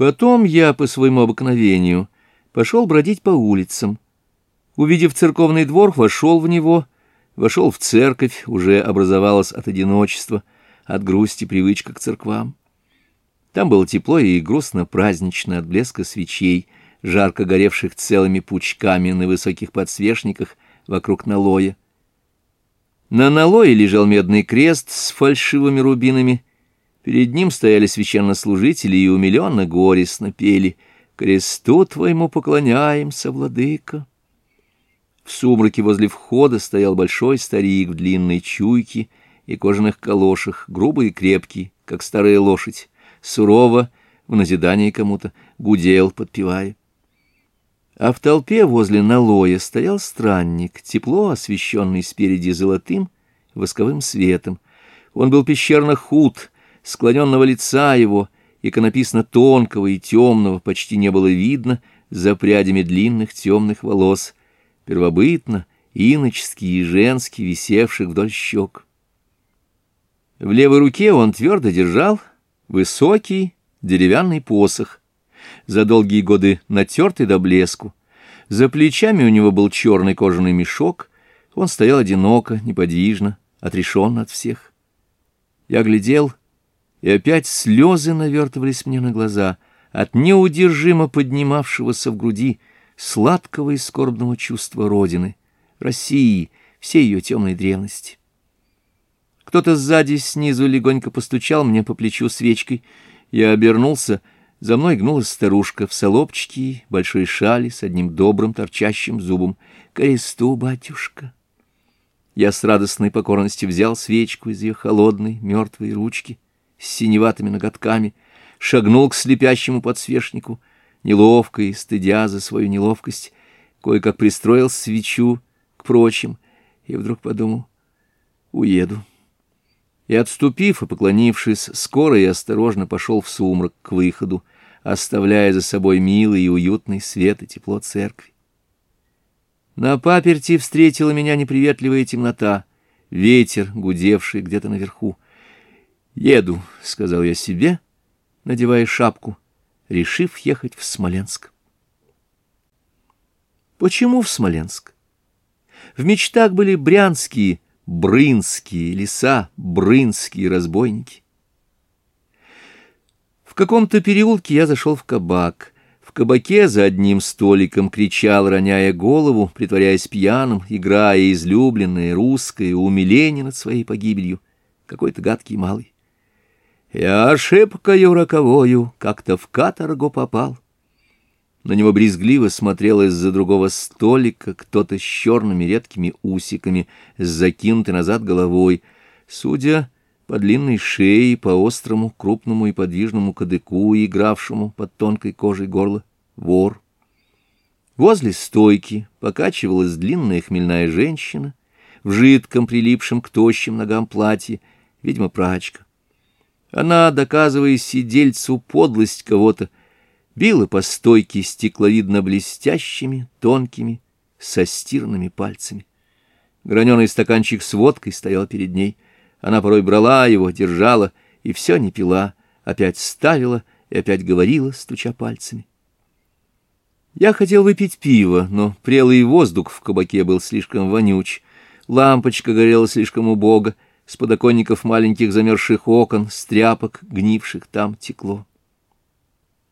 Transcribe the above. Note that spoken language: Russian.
Потом я, по своему обыкновению, пошел бродить по улицам. Увидев церковный двор, вошел в него, вошел в церковь, уже образовалась от одиночества, от грусти привычка к церквам. Там было тепло и грустно-празднично от блеска свечей, жарко горевших целыми пучками на высоких подсвечниках вокруг налоя. На налое лежал медный крест с фальшивыми рубинами — Перед ним стояли священнослужители и умиленно горестно пели «Кресту твоему поклоняемся, владыка». В сумраке возле входа стоял большой старик в длинной чуйке и кожаных калошах, грубый и крепкий, как старая лошадь, сурово, в назидание кому-то, гудел, подпевая. А в толпе возле налоя стоял странник, тепло освещенный спереди золотым восковым светом. Он был пещерно худ, склоненного лица его, иконописно тонкого и темного, почти не было видно за прядями длинных темных волос, первобытно, иночески и женски, висевших вдоль щек. В левой руке он твердо держал высокий деревянный посох, за долгие годы натертый до блеску. За плечами у него был черный кожаный мешок, он стоял одиноко, неподвижно, отрешен от всех. Я глядел — и опять слезы навертывались мне на глаза от неудержимо поднимавшегося в груди сладкого и скорбного чувства Родины, России, всей ее темной древности. Кто-то сзади снизу легонько постучал мне по плечу свечкой. Я обернулся, за мной гнулась старушка в солопчике, большой шали с одним добрым торчащим зубом. «Кресту, батюшка!» Я с радостной покорностью взял свечку из ее холодной, мертвой ручки — с синеватыми ноготками, шагнул к слепящему подсвечнику, неловко и стыдя за свою неловкость, кое-как пристроил свечу к прочим, и вдруг подумал «Уеду». И, отступив и поклонившись, скоро и осторожно пошел в сумрак к выходу, оставляя за собой милый и уютный свет и тепло церкви. На паперти встретила меня неприветливая темнота, ветер, гудевший где-то наверху. «Еду», — сказал я себе, надевая шапку, решив ехать в Смоленск. Почему в Смоленск? В мечтах были брянские, брынские леса, брынские разбойники. В каком-то переулке я зашел в кабак. В кабаке за одним столиком кричал, роняя голову, притворяясь пьяным, играя излюбленное русское умиление над своей погибелью, какой-то гадкий малый. Я ошибкою роковою как-то в каторгу попал. На него брезгливо смотрел из-за другого столика кто-то с черными редкими усиками, с закинутой назад головой. Судя по длинной шее, по острому, крупному и подвижному кадыку, игравшему под тонкой кожей горла, вор. Возле стойки покачивалась длинная хмельная женщина в жидком, прилипшем к тощим ногам платье, видимо, прачка. Она, доказывая сидельцу подлость кого-то, била по стойке стекловидно блестящими, тонкими, состирными пальцами. Граненый стаканчик с водкой стоял перед ней. Она порой брала его, держала, и все не пила, опять ставила и опять говорила, стуча пальцами. Я хотел выпить пиво, но прелый воздух в кабаке был слишком вонюч, лампочка горела слишком убого, с подоконников маленьких замерзших окон, стряпок, гнивших там, текло.